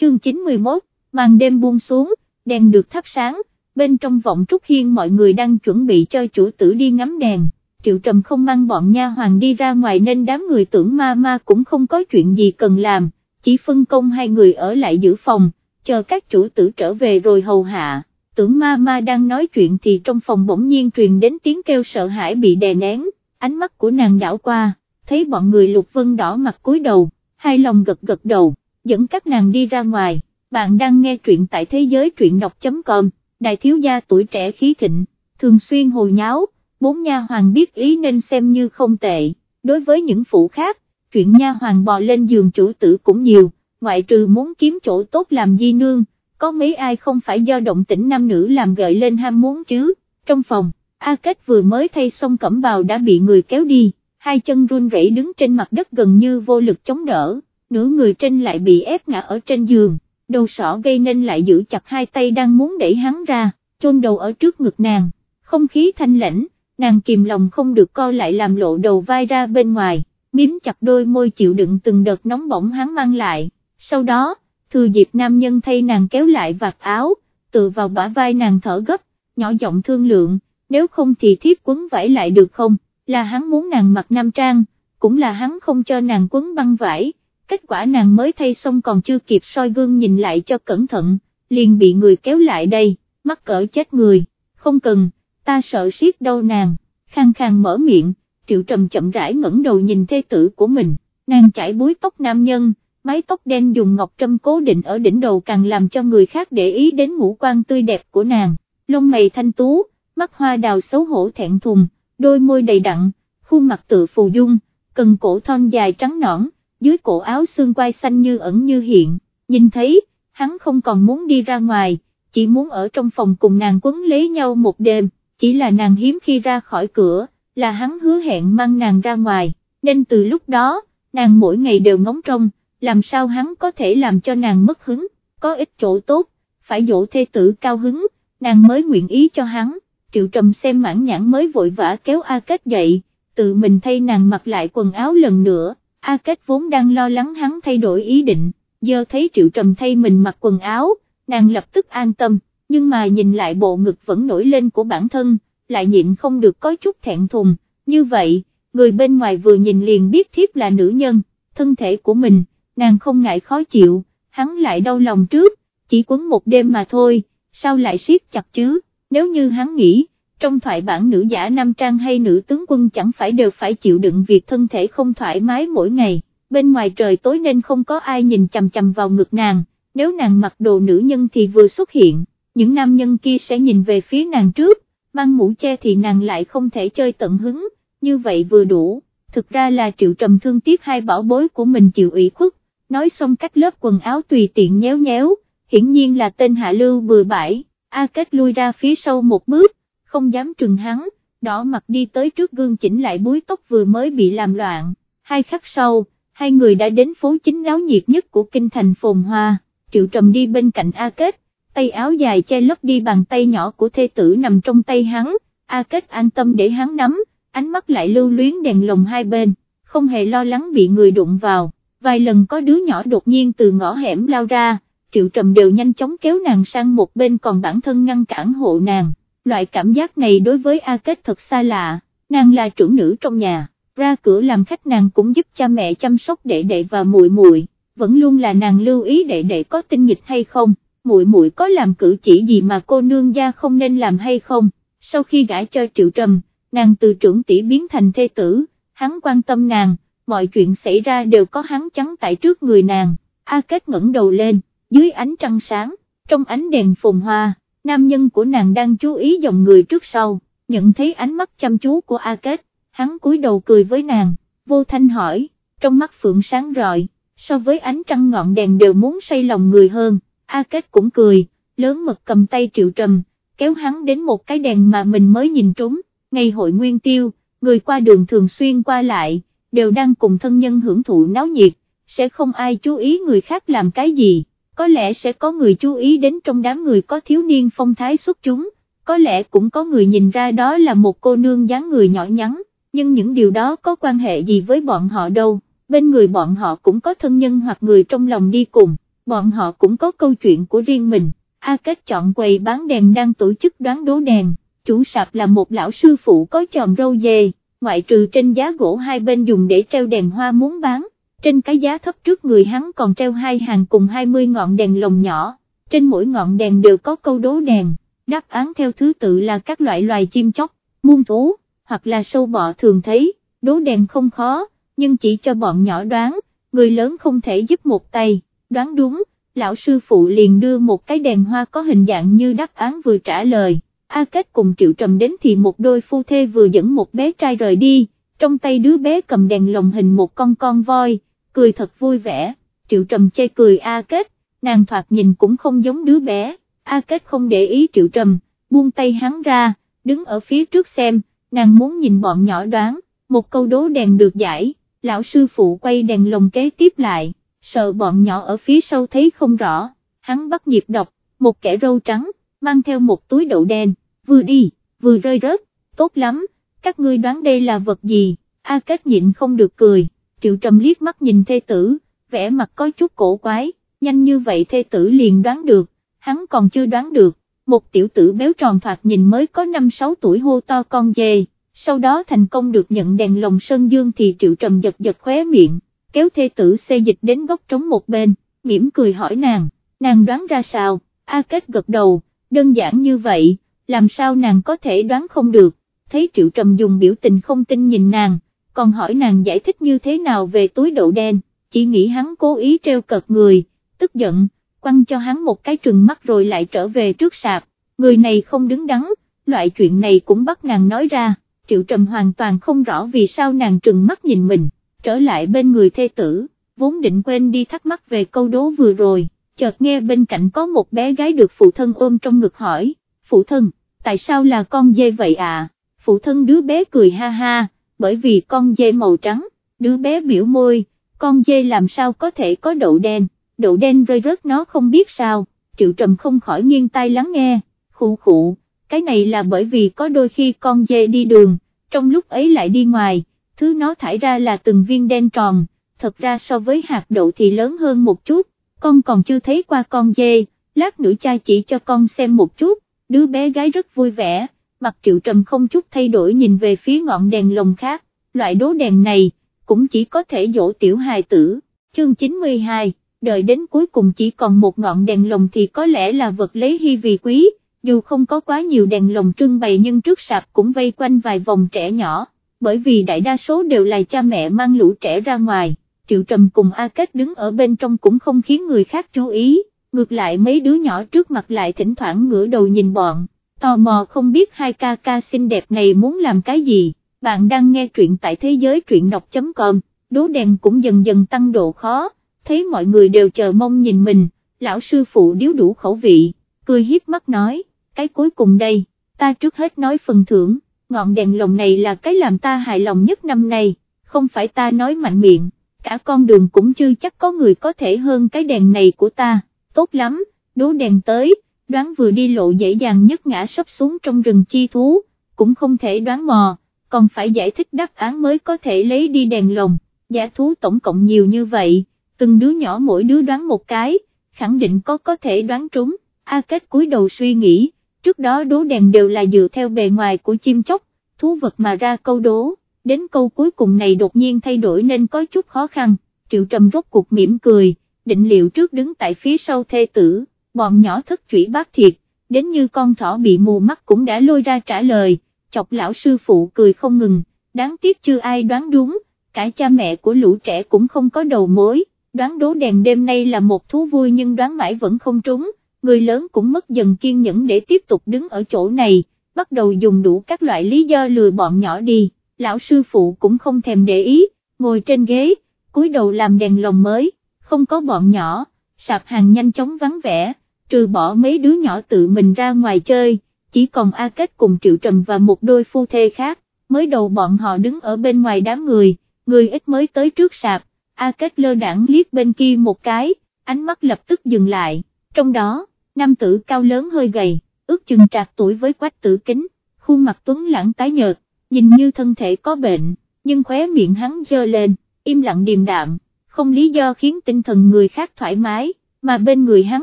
chương 91, màn đêm buông xuống, đèn được thắp sáng, bên trong vọng trúc hiên mọi người đang chuẩn bị cho chủ tử đi ngắm đèn. Triệu Trầm không mang bọn nha hoàng đi ra ngoài nên đám người tưởng ma ma cũng không có chuyện gì cần làm, chỉ phân công hai người ở lại giữ phòng, chờ các chủ tử trở về rồi hầu hạ. Tưởng ma ma đang nói chuyện thì trong phòng bỗng nhiên truyền đến tiếng kêu sợ hãi bị đè nén, ánh mắt của nàng đảo qua, thấy bọn người lục vân đỏ mặt cúi đầu, hai lòng gật gật đầu, dẫn các nàng đi ra ngoài, bạn đang nghe truyện tại thế giới truyện đọc.com, đại thiếu gia tuổi trẻ khí thịnh, thường xuyên hồi nháo, bốn nha hoàng biết ý nên xem như không tệ, đối với những phụ khác, chuyện nha hoàng bò lên giường chủ tử cũng nhiều, ngoại trừ muốn kiếm chỗ tốt làm di nương, có mấy ai không phải do động tĩnh nam nữ làm gợi lên ham muốn chứ, trong phòng, A Kết vừa mới thay xong cẩm bào đã bị người kéo đi, hai chân run rẩy đứng trên mặt đất gần như vô lực chống đỡ, nửa người trên lại bị ép ngã ở trên giường, đầu sỏ gây nên lại giữ chặt hai tay đang muốn đẩy hắn ra, chôn đầu ở trước ngực nàng, không khí thanh lãnh, nàng kìm lòng không được co lại làm lộ đầu vai ra bên ngoài, miếm chặt đôi môi chịu đựng từng đợt nóng bỏng hắn mang lại, sau đó, thừa dịp nam nhân thay nàng kéo lại vạt áo, tự vào bả vai nàng thở gấp, nhỏ giọng thương lượng, nếu không thì thiếp quấn vải lại được không, là hắn muốn nàng mặc nam trang, cũng là hắn không cho nàng quấn băng vải, kết quả nàng mới thay xong còn chưa kịp soi gương nhìn lại cho cẩn thận, liền bị người kéo lại đây, mắc cỡ chết người, không cần, ta sợ siết đâu nàng, khang khang mở miệng, triệu trầm chậm rãi ngẩng đầu nhìn thê tử của mình, nàng chải búi tóc nam nhân, mái tóc đen dùng ngọc trâm cố định ở đỉnh đầu càng làm cho người khác để ý đến ngũ quan tươi đẹp của nàng, lông mày thanh tú, mắt hoa đào xấu hổ thẹn thùng, đôi môi đầy đặn, khuôn mặt tự phù dung, cần cổ thon dài trắng nõn, dưới cổ áo xương quai xanh như ẩn như hiện, nhìn thấy, hắn không còn muốn đi ra ngoài, chỉ muốn ở trong phòng cùng nàng quấn lấy nhau một đêm, chỉ là nàng hiếm khi ra khỏi cửa, là hắn hứa hẹn mang nàng ra ngoài, nên từ lúc đó, nàng mỗi ngày đều ngóng trông, làm sao hắn có thể làm cho nàng mất hứng, có ít chỗ tốt, phải dỗ thê tử cao hứng, nàng mới nguyện ý cho hắn, triệu trầm xem mãn nhãn mới vội vã kéo A Kết dậy, tự mình thay nàng mặc lại quần áo lần nữa, A Kết vốn đang lo lắng hắn thay đổi ý định, giờ thấy triệu trầm thay mình mặc quần áo, nàng lập tức an tâm, nhưng mà nhìn lại bộ ngực vẫn nổi lên của bản thân, lại nhịn không được có chút thẹn thùng, như vậy, người bên ngoài vừa nhìn liền biết thiếp là nữ nhân, thân thể của mình, nàng không ngại khó chịu, hắn lại đau lòng trước, chỉ quấn một đêm mà thôi, sao lại siết chặt chứ, nếu như hắn nghĩ, trong thoại bản nữ giả nam trang hay nữ tướng quân chẳng phải đều phải chịu đựng việc thân thể không thoải mái mỗi ngày, bên ngoài trời tối nên không có ai nhìn chằm chằm vào ngực nàng, nếu nàng mặc đồ nữ nhân thì vừa xuất hiện, những nam nhân kia sẽ nhìn về phía nàng trước, mang mũ che thì nàng lại không thể chơi tận hứng, như vậy vừa đủ, thực ra là triệu trầm thương tiếc hai bảo bối của mình chịu ủy khuất, nói xong cách lớp quần áo tùy tiện nhéo nhéo, hiển nhiên là tên hạ lưu bừa bãi, A Kết lui ra phía sau một bước, không dám trừng hắn, đỏ mặt đi tới trước gương chỉnh lại búi tóc vừa mới bị làm loạn, hai khắc sau, hai người đã đến phố chính náo nhiệt nhất của kinh thành phồn hoa, triệu trầm đi bên cạnh A Kết, tay áo dài che lấp đi bàn tay nhỏ của thê tử nằm trong tay hắn, A Kết an tâm để hắn nắm, ánh mắt lại lưu luyến đèn lồng hai bên, không hề lo lắng bị người đụng vào. Vài lần có đứa nhỏ đột nhiên từ ngõ hẻm lao ra, triệu trầm đều nhanh chóng kéo nàng sang một bên còn bản thân ngăn cản hộ nàng, loại cảm giác này đối với A Kết thật xa lạ, nàng là trưởng nữ trong nhà, ra cửa làm khách nàng cũng giúp cha mẹ chăm sóc đệ đệ và muội muội, vẫn luôn là nàng lưu ý đệ đệ có tinh nghịch hay không, muội muội có làm cử chỉ gì mà cô nương gia không nên làm hay không, sau khi gãi cho triệu trầm, nàng từ trưởng tỷ biến thành thê tử, hắn quan tâm nàng mọi chuyện xảy ra đều có hắn chắn tại trước người nàng, A Kết ngẩng đầu lên, dưới ánh trăng sáng, trong ánh đèn phồn hoa, nam nhân của nàng đang chú ý dòng người trước sau, nhận thấy ánh mắt chăm chú của A Kết, hắn cúi đầu cười với nàng, vô thanh hỏi, trong mắt phượng sáng rọi, so với ánh trăng ngọn đèn đều muốn say lòng người hơn, A Kết cũng cười, lớn mật cầm tay triệu trầm, kéo hắn đến một cái đèn mà mình mới nhìn trúng, ngày hội nguyên tiêu, người qua đường thường xuyên qua lại đều đang cùng thân nhân hưởng thụ náo nhiệt, sẽ không ai chú ý người khác làm cái gì, có lẽ sẽ có người chú ý đến trong đám người có thiếu niên phong thái xuất chúng, có lẽ cũng có người nhìn ra đó là một cô nương dáng người nhỏ nhắn, nhưng những điều đó có quan hệ gì với bọn họ đâu, bên người bọn họ cũng có thân nhân hoặc người trong lòng đi cùng, bọn họ cũng có câu chuyện của riêng mình, A Kết chọn quầy bán đèn đang tổ chức đoán đố đèn, chủ sạp là một lão sư phụ có chòm râu dề, ngoại trừ trên giá gỗ hai bên dùng để treo đèn hoa muốn bán, trên cái giá thấp trước người hắn còn treo hai hàng cùng 20 ngọn đèn lồng nhỏ, trên mỗi ngọn đèn đều có câu đố đèn, đáp án theo thứ tự là các loại loài chim chóc, muôn thú, hoặc là sâu bọ thường thấy, đố đèn không khó, nhưng chỉ cho bọn nhỏ đoán, người lớn không thể giúp một tay, đoán đúng, lão sư phụ liền đưa một cái đèn hoa có hình dạng như đáp án vừa trả lời, A Kết cùng Triệu Trầm đến thì một đôi phu thê vừa dẫn một bé trai rời đi, trong tay đứa bé cầm đèn lồng hình một con con voi, cười thật vui vẻ, Triệu Trầm chê cười A Kết, nàng thoạt nhìn cũng không giống đứa bé, A Kết không để ý Triệu Trầm, buông tay hắn ra, đứng ở phía trước xem, nàng muốn nhìn bọn nhỏ đoán, một câu đố đèn được giải, lão sư phụ quay đèn lồng kế tiếp lại, sợ bọn nhỏ ở phía sau thấy không rõ, hắn bắt nhịp đọc, một kẻ râu trắng, mang theo một túi đậu đen, vừa đi, vừa rơi rớt, tốt lắm, các ngươi đoán đây là vật gì, A Kết nhịn không được cười, Triệu Trầm liếc mắt nhìn thê tử, vẻ mặt có chút cổ quái, nhanh như vậy thê tử liền đoán được, hắn còn chưa đoán được, một tiểu tử béo tròn thoạt nhìn mới có 5-6 tuổi hô to con dê, sau đó thành công được nhận đèn lồng sơn dương thì Triệu Trầm giật giật khóe miệng, kéo thê tử xê dịch đến góc trống một bên, mỉm cười hỏi nàng, nàng đoán ra sao, A Kết gật đầu, đơn giản như vậy, làm sao nàng có thể đoán không được, thấy Triệu Trầm dùng biểu tình không tin nhìn nàng, còn hỏi nàng giải thích như thế nào về túi đậu đen, chỉ nghĩ hắn cố ý treo cợt người, tức giận, quăng cho hắn một cái trừng mắt rồi lại trở về trước sạp, người này không đứng đắn, loại chuyện này cũng bắt nàng nói ra, Triệu Trầm hoàn toàn không rõ vì sao nàng trừng mắt nhìn mình, trở lại bên người thê tử, vốn định quên đi thắc mắc về câu đố vừa rồi, chợt nghe bên cạnh có một bé gái được phụ thân ôm trong ngực hỏi, phụ thân, tại sao là con dê vậy à, phụ thân đứa bé cười ha ha, bởi vì con dê màu trắng, đứa bé biểu môi, con dê làm sao có thể có đậu đen, đậu đen rơi rớt nó không biết sao, triệu trầm không khỏi nghiêng tai lắng nghe, khụ khụ, cái này là bởi vì có đôi khi con dê đi đường, trong lúc ấy lại đi ngoài, thứ nó thải ra là từng viên đen tròn, thật ra so với hạt đậu thì lớn hơn một chút, con còn chưa thấy qua con dê, lát nữa cha chỉ cho con xem một chút, đứa bé gái rất vui vẻ, mặt triệu trầm không chút thay đổi nhìn về phía ngọn đèn lồng khác, loại đố đèn này, cũng chỉ có thể dỗ tiểu hài tử, chương 92, đợi đến cuối cùng chỉ còn một ngọn đèn lồng thì có lẽ là vật lấy hy vì quý, dù không có quá nhiều đèn lồng trưng bày nhưng trước sạp cũng vây quanh vài vòng trẻ nhỏ, bởi vì đại đa số đều là cha mẹ mang lũ trẻ ra ngoài, Triệu Trầm cùng A Kết đứng ở bên trong cũng không khiến người khác chú ý, ngược lại mấy đứa nhỏ trước mặt lại thỉnh thoảng ngửa đầu nhìn bọn, tò mò không biết hai ca ca xinh đẹp này muốn làm cái gì, bạn đang nghe truyện tại thế giới truyện đọc.com, đố đèn cũng dần dần tăng độ khó, thấy mọi người đều chờ mong nhìn mình, lão sư phụ điếu đủ khẩu vị, cười hiếp mắt nói, cái cuối cùng đây, ta trước hết nói phần thưởng, ngọn đèn lồng này là cái làm ta hài lòng nhất năm nay, không phải ta nói mạnh miệng, cả con đường cũng chưa chắc có người có thể hơn cái đèn này của ta, tốt lắm, đố đèn tới, đoán vừa đi lộ dễ dàng nhất ngã sắp xuống trong rừng chi thú, cũng không thể đoán mò, còn phải giải thích đáp án mới có thể lấy đi đèn lồng, giả thú tổng cộng nhiều như vậy, từng đứa nhỏ mỗi đứa đoán một cái, khẳng định có có thể đoán trúng, A Kết cúi đầu suy nghĩ, trước đó đố đèn đều là dựa theo bề ngoài của chim chóc, thú vật mà ra câu đố, đến câu cuối cùng này đột nhiên thay đổi nên có chút khó khăn, triệu trầm rốt cuộc mỉm cười, định liệu trước đứng tại phía sau thê tử, bọn nhỏ thất chủy bác thiệt, đến như con thỏ bị mù mắt cũng đã lôi ra trả lời, chọc lão sư phụ cười không ngừng, đáng tiếc chưa ai đoán đúng, cả cha mẹ của lũ trẻ cũng không có đầu mối, đoán đố đèn đêm nay là một thú vui nhưng đoán mãi vẫn không trúng, người lớn cũng mất dần kiên nhẫn để tiếp tục đứng ở chỗ này, bắt đầu dùng đủ các loại lý do lừa bọn nhỏ đi, lão sư phụ cũng không thèm để ý, ngồi trên ghế, cúi đầu làm đèn lồng mới, không có bọn nhỏ, sạp hàng nhanh chóng vắng vẻ, trừ bỏ mấy đứa nhỏ tự mình ra ngoài chơi, chỉ còn A Kết cùng Triệu Trầm và một đôi phu thê khác, mới đầu bọn họ đứng ở bên ngoài đám người, người ít mới tới trước sạp, A Kết lơ đảng liếc bên kia một cái, ánh mắt lập tức dừng lại, trong đó, nam tử cao lớn hơi gầy, ước chừng trạc tuổi với quách tử kính, khuôn mặt tuấn lãng tái nhợt, nhìn như thân thể có bệnh, nhưng khóe miệng hắn dơ lên, im lặng điềm đạm, không lý do khiến tinh thần người khác thoải mái, mà bên người hắn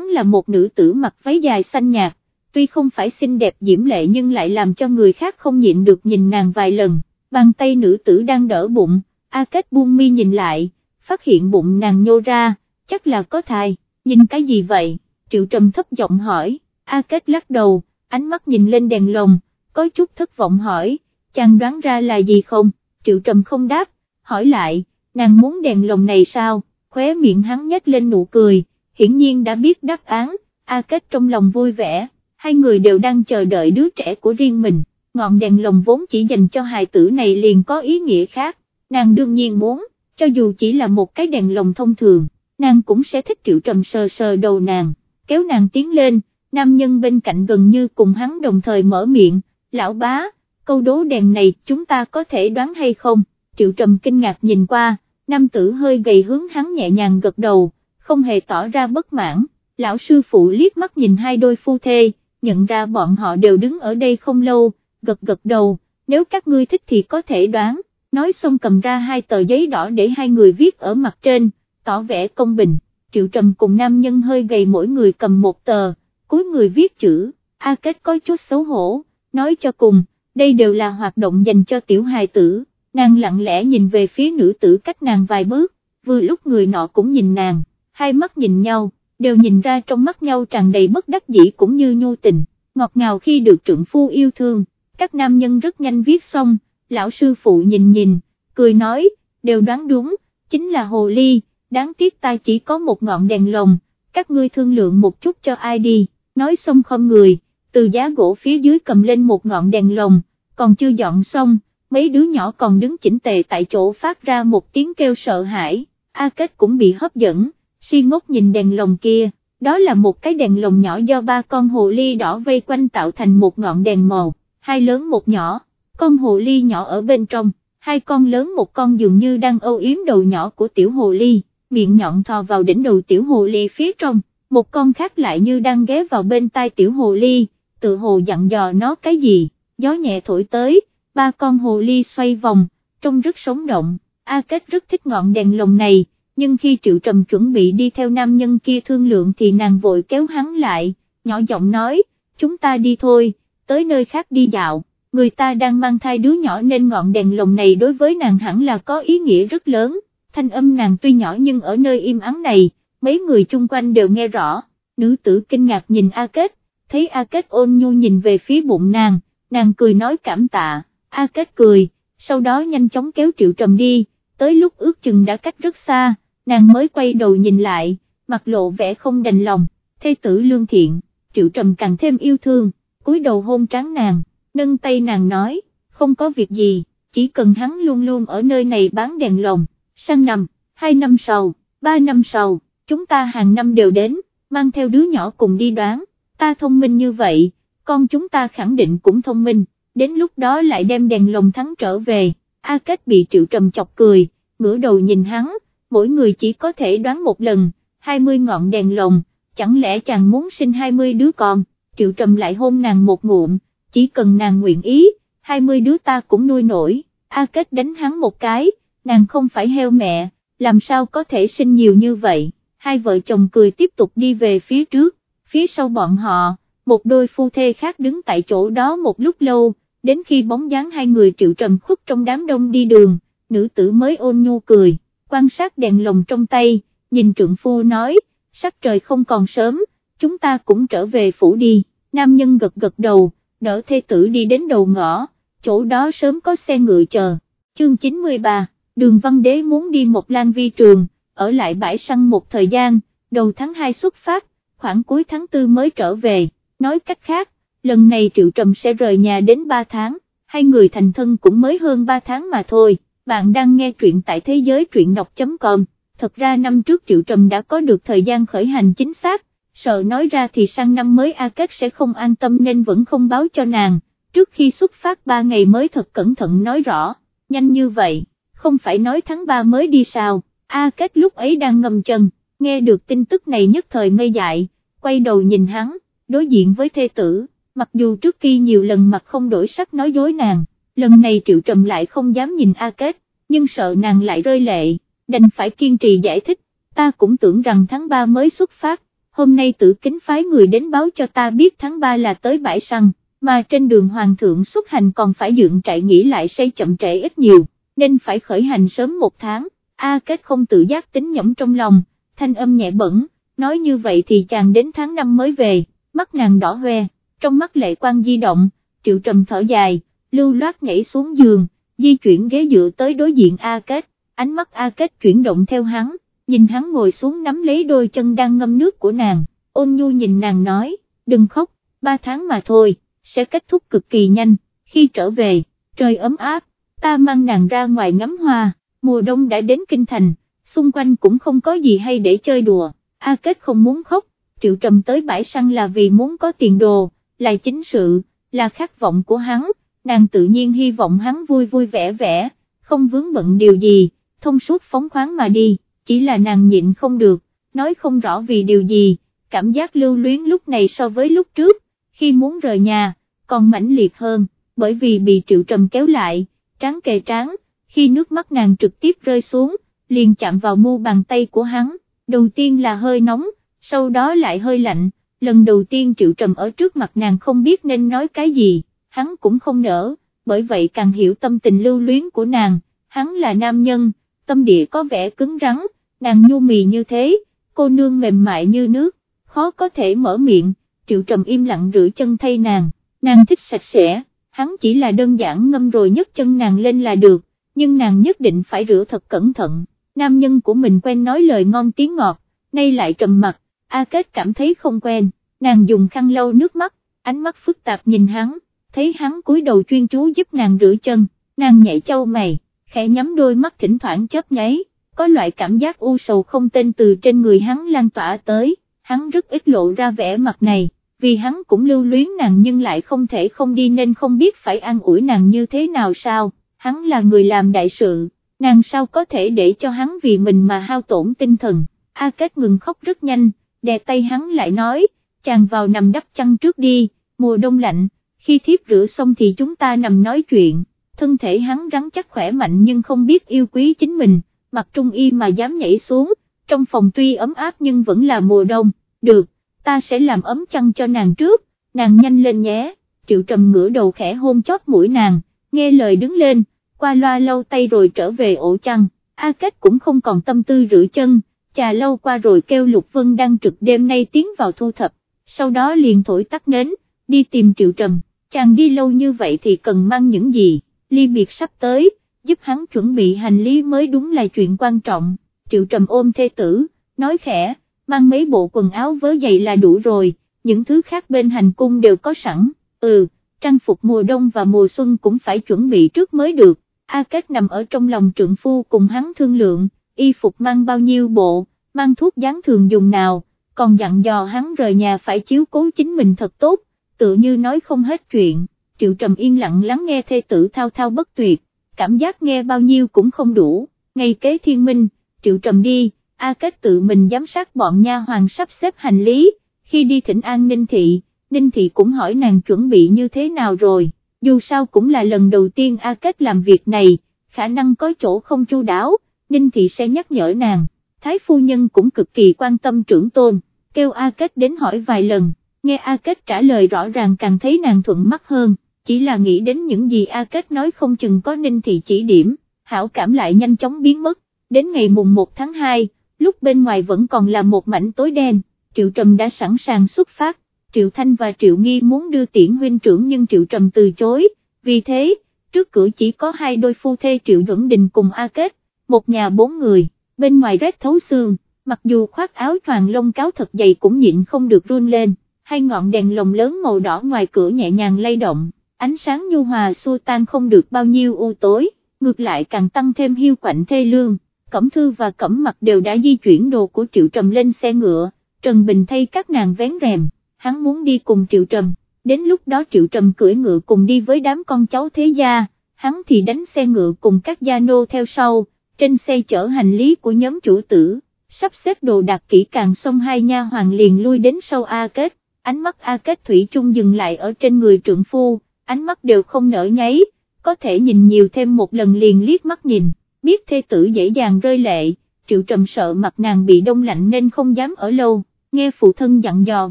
là một nữ tử mặc váy dài xanh nhạt, tuy không phải xinh đẹp diễm lệ nhưng lại làm cho người khác không nhịn được nhìn nàng vài lần, bàn tay nữ tử đang đỡ bụng, A Kết buông mi nhìn lại, phát hiện bụng nàng nhô ra, chắc là có thai, nhìn cái gì vậy, Triệu Trầm thấp giọng hỏi, A Kết lắc đầu, ánh mắt nhìn lên đèn lồng, có chút thất vọng hỏi, chàng đoán ra là gì không, Triệu Trầm không đáp, hỏi lại, nàng muốn đèn lồng này sao, khóe miệng hắn nhếch lên nụ cười, hiển nhiên đã biết đáp án, A Kết trong lòng vui vẻ, hai người đều đang chờ đợi đứa trẻ của riêng mình, ngọn đèn lồng vốn chỉ dành cho hài tử này liền có ý nghĩa khác, nàng đương nhiên muốn, cho dù chỉ là một cái đèn lồng thông thường, nàng cũng sẽ thích triệu trầm sờ sờ đầu nàng, kéo nàng tiến lên, nam nhân bên cạnh gần như cùng hắn đồng thời mở miệng, lão bá, câu đố đèn này chúng ta có thể đoán hay không, triệu trầm kinh ngạc nhìn qua, nam tử hơi gầy hướng hắn nhẹ nhàng gật đầu, không hề tỏ ra bất mãn, lão sư phụ liếc mắt nhìn hai đôi phu thê, nhận ra bọn họ đều đứng ở đây không lâu, gật gật đầu, nếu các ngươi thích thì có thể đoán, nói xong cầm ra hai tờ giấy đỏ để hai người viết ở mặt trên, tỏ vẻ công bình, triệu trầm cùng nam nhân hơi gầy mỗi người cầm một tờ, cuối người viết chữ, A Kết có chút xấu hổ, nói cho cùng, đây đều là hoạt động dành cho tiểu hài tử, nàng lặng lẽ nhìn về phía nữ tử cách nàng vài bước, vừa lúc người nọ cũng nhìn nàng, hai mắt nhìn nhau, đều nhìn ra trong mắt nhau tràn đầy bất đắc dĩ cũng như nhu tình, ngọt ngào khi được trượng phu yêu thương, các nam nhân rất nhanh viết xong, lão sư phụ nhìn nhìn, cười nói, đều đoán đúng, chính là hồ ly, đáng tiếc ta chỉ có một ngọn đèn lồng, các ngươi thương lượng một chút cho ai đi, nói xong không người, từ giá gỗ phía dưới cầm lên một ngọn đèn lồng, còn chưa dọn xong, mấy đứa nhỏ còn đứng chỉnh tề tại chỗ phát ra một tiếng kêu sợ hãi, A Kết cũng bị hấp dẫn, si ngốc nhìn đèn lồng kia, đó là một cái đèn lồng nhỏ do ba con hồ ly đỏ vây quanh tạo thành một ngọn đèn màu, hai lớn một nhỏ, con hồ ly nhỏ ở bên trong, hai con lớn một con dường như đang âu yếm đầu nhỏ của tiểu hồ ly, miệng nhọn thò vào đỉnh đầu tiểu hồ ly phía trong, một con khác lại như đang ghé vào bên tai tiểu hồ ly, tự hồ dặn dò nó cái gì, gió nhẹ thổi tới, ba con hồ ly xoay vòng, trông rất sống động, A Kết rất thích ngọn đèn lồng này, nhưng khi Triệu Trầm chuẩn bị đi theo nam nhân kia thương lượng thì nàng vội kéo hắn lại, nhỏ giọng nói, chúng ta đi thôi, tới nơi khác đi dạo, người ta đang mang thai đứa nhỏ nên ngọn đèn lồng này đối với nàng hẳn là có ý nghĩa rất lớn, thanh âm nàng tuy nhỏ nhưng ở nơi im ắng này, mấy người chung quanh đều nghe rõ, nữ tử kinh ngạc nhìn A Kết, thấy A Kết ôn nhu nhìn về phía bụng nàng, nàng cười nói cảm tạ, A Kết cười, sau đó nhanh chóng kéo Triệu Trầm đi, tới lúc ước chừng đã cách rất xa, nàng mới quay đầu nhìn lại, mặt lộ vẻ không đành lòng, thê tử lương thiện, Triệu Trầm càng thêm yêu thương, cúi đầu hôn tráng nàng, nâng tay nàng nói, không có việc gì, chỉ cần hắn luôn luôn ở nơi này bán đèn lồng, sang năm, hai năm sau, ba năm sau, chúng ta hàng năm đều đến, mang theo đứa nhỏ cùng đi đoán, ta thông minh như vậy, con chúng ta khẳng định cũng thông minh, đến lúc đó lại đem đèn lồng thắng trở về, A Kết bị Triệu Trầm chọc cười, ngửa đầu nhìn hắn, mỗi người chỉ có thể đoán một lần, 20 ngọn đèn lồng, chẳng lẽ chàng muốn sinh 20 đứa con, Triệu Trầm lại hôn nàng một ngụm, chỉ cần nàng nguyện ý, 20 đứa ta cũng nuôi nổi, A Kết đánh hắn một cái, nàng không phải heo mẹ, làm sao có thể sinh nhiều như vậy, hai vợ chồng cười tiếp tục đi về phía trước, phía sau bọn họ, một đôi phu thê khác đứng tại chỗ đó một lúc lâu, đến khi bóng dáng hai người Triệu Trầm khuất trong đám đông đi đường, nữ tử mới ôn nhu cười quan sát đèn lồng trong tay, nhìn trượng phu nói, sắc trời không còn sớm, chúng ta cũng trở về phủ đi, nam nhân gật gật đầu, đỡ thê tử đi đến đầu ngõ, chỗ đó sớm có xe ngựa chờ, chương 93, đường văn đế muốn đi một lan vi trường, ở lại bãi săn một thời gian, đầu tháng 2 xuất phát, khoảng cuối tháng 4 mới trở về, nói cách khác, lần này Triệu Trầm sẽ rời nhà đến 3 tháng, hai người thành thân cũng mới hơn 3 tháng mà thôi bạn đang nghe truyện tại thế giới truyện đọc.com, thật ra năm trước Triệu Trầm đã có được thời gian khởi hành chính xác, sợ nói ra thì sang năm mới A Kết sẽ không an tâm nên vẫn không báo cho nàng, trước khi xuất phát 3 ngày mới thật cẩn thận nói rõ, nhanh như vậy, không phải nói tháng 3 mới đi sao, A Kết lúc ấy đang ngầm chân, nghe được tin tức này nhất thời ngây dại, quay đầu nhìn hắn, đối diện với thê tử, mặc dù trước khi nhiều lần mặt không đổi sắc nói dối nàng lần này Triệu Trầm lại không dám nhìn A Kết, nhưng sợ nàng lại rơi lệ, đành phải kiên trì giải thích, ta cũng tưởng rằng tháng 3 mới xuất phát, hôm nay tử kính phái người đến báo cho ta biết tháng 3 là tới bãi săn, mà trên đường hoàng thượng xuất hành còn phải dựng trại nghỉ lại xây chậm trễ ít nhiều, nên phải khởi hành sớm một tháng, A Kết không tự giác tính nhẩm trong lòng, thanh âm nhẹ bẩn, nói như vậy thì chàng đến tháng 5 mới về, mắt nàng đỏ hoe, trong mắt lệ quan di động, triệu trầm thở dài, lưu loát nhảy xuống giường, di chuyển ghế dựa tới đối diện A Kết, ánh mắt A Kết chuyển động theo hắn, nhìn hắn ngồi xuống nắm lấy đôi chân đang ngâm nước của nàng, ôn nhu nhìn nàng nói, đừng khóc, ba tháng mà thôi, sẽ kết thúc cực kỳ nhanh, khi trở về, trời ấm áp, ta mang nàng ra ngoài ngắm hoa, mùa đông đã đến kinh thành, xung quanh cũng không có gì hay để chơi đùa, A Kết không muốn khóc, Triệu Trầm tới bãi săn là vì muốn có tiền đồ, là chính sự, là khát vọng của hắn, nàng tự nhiên hy vọng hắn vui vui vẻ vẻ, không vướng bận điều gì, thông suốt phóng khoáng mà đi, chỉ là nàng nhịn không được, nói không rõ vì điều gì, cảm giác lưu luyến lúc này so với lúc trước, khi muốn rời nhà, còn mãnh liệt hơn, bởi vì bị Triệu Trầm kéo lại, tráng kề tráng, khi nước mắt nàng trực tiếp rơi xuống, liền chạm vào mu bàn tay của hắn, đầu tiên là hơi nóng, sau đó lại hơi lạnh, lần đầu tiên Triệu Trầm ở trước mặt nàng không biết nên nói cái gì, hắn cũng không nỡ, bởi vậy càng hiểu tâm tình lưu luyến của nàng, hắn là nam nhân, tâm địa có vẻ cứng rắn, nàng nhu mì như thế, cô nương mềm mại như nước, khó có thể mở miệng, Triệu Trầm im lặng rửa chân thay nàng, nàng thích sạch sẽ, hắn chỉ là đơn giản ngâm rồi nhấc chân nàng lên là được, nhưng nàng nhất định phải rửa thật cẩn thận, nam nhân của mình quen nói lời ngon tiếng ngọt, nay lại trầm mặt, A Kết cảm thấy không quen, nàng dùng khăn lau nước mắt, ánh mắt phức tạp nhìn hắn, thấy hắn cúi đầu chuyên chú giúp nàng rửa chân, nàng nhảy châu mày, khẽ nhắm đôi mắt thỉnh thoảng chớp nháy, có loại cảm giác u sầu không tên từ trên người hắn lan tỏa tới, hắn rất ít lộ ra vẻ mặt này, vì hắn cũng lưu luyến nàng nhưng lại không thể không đi nên không biết phải an ủi nàng như thế nào sao, hắn là người làm đại sự, nàng sao có thể để cho hắn vì mình mà hao tổn tinh thần, A Kết ngừng khóc rất nhanh, đè tay hắn lại nói, chàng vào nằm đắp chăn trước đi, mùa đông lạnh, khi thiếp rửa xong thì chúng ta nằm nói chuyện, thân thể hắn rắn chắc khỏe mạnh nhưng không biết yêu quý chính mình, mặt trung y mà dám nhảy xuống, trong phòng tuy ấm áp nhưng vẫn là mùa đông, được, ta sẽ làm ấm chăn cho nàng trước, nàng nhanh lên nhé, triệu trầm ngửa đầu khẽ hôn chót mũi nàng, nghe lời đứng lên, qua loa lâu tay rồi trở về ổ chăn, A Kết cũng không còn tâm tư rửa chân, trà lâu qua rồi kêu Lục Vân đang trực đêm nay tiến vào thu thập, sau đó liền thổi tắt nến, đi tìm Triệu Trầm, chàng đi lâu như vậy thì cần mang những gì, ly biệt sắp tới, giúp hắn chuẩn bị hành lý mới đúng là chuyện quan trọng, Triệu Trầm ôm thê tử, nói khẽ, mang mấy bộ quần áo vớ giày là đủ rồi, những thứ khác bên hành cung đều có sẵn, ừ, trang phục mùa đông và mùa xuân cũng phải chuẩn bị trước mới được, A Kết nằm ở trong lòng trượng phu cùng hắn thương lượng, y phục mang bao nhiêu bộ, mang thuốc dán thường dùng nào, còn dặn dò hắn rời nhà phải chiếu cố chính mình thật tốt, tự như nói không hết chuyện, triệu trầm yên lặng lắng nghe thê tử thao thao bất tuyệt, cảm giác nghe bao nhiêu cũng không đủ, ngày kế thiên minh, triệu trầm đi, A Kết tự mình giám sát bọn nha hoàng sắp xếp hành lý, khi đi thỉnh an Ninh Thị, Ninh Thị cũng hỏi nàng chuẩn bị như thế nào rồi, dù sao cũng là lần đầu tiên A Kết làm việc này, khả năng có chỗ không chu đáo, Ninh Thị sẽ nhắc nhở nàng, Thái Phu Nhân cũng cực kỳ quan tâm trưởng tôn, kêu A Kết đến hỏi vài lần, nghe A Kết trả lời rõ ràng càng thấy nàng thuận mắt hơn, chỉ là nghĩ đến những gì A Kết nói không chừng có Ninh Thị chỉ điểm, hảo cảm lại nhanh chóng biến mất, đến ngày mùng 1 tháng 2, lúc bên ngoài vẫn còn là một mảnh tối đen, Triệu Trầm đã sẵn sàng xuất phát, Triệu Thanh và Triệu Nghi muốn đưa tiễn huynh trưởng nhưng Triệu Trầm từ chối, vì thế, trước cửa chỉ có hai đôi phu thê Triệu Duẩn Đình cùng A Kết, một nhà bốn người, bên ngoài rét thấu xương, mặc dù khoác áo choàng lông cáo thật dày cũng nhịn không được run lên, hai ngọn đèn lồng lớn màu đỏ ngoài cửa nhẹ nhàng lay động, ánh sáng nhu hòa xua tan không được bao nhiêu u tối, ngược lại càng tăng thêm hiu quạnh thê lương. Cẩm Thư và Cẩm Mặc đều đã di chuyển đồ của Triệu Trầm lên xe ngựa, Trần Bình thay các nàng vén rèm, hắn muốn đi cùng Triệu Trầm, đến lúc đó Triệu Trầm cưỡi ngựa cùng đi với đám con cháu thế gia, hắn thì đánh xe ngựa cùng các gia nô theo sau, trên xe chở hành lý của nhóm chủ tử, sắp xếp đồ đạc kỹ càng xong hai nha hoàng liền lui đến sau A Kết, ánh mắt A Kết Thủy chung dừng lại ở trên người trượng phu, ánh mắt đều không nở nháy, có thể nhìn nhiều thêm một lần liền liếc mắt nhìn biết thê tử dễ dàng rơi lệ, triệu trầm sợ mặt nàng bị đông lạnh nên không dám ở lâu, nghe phụ thân dặn dò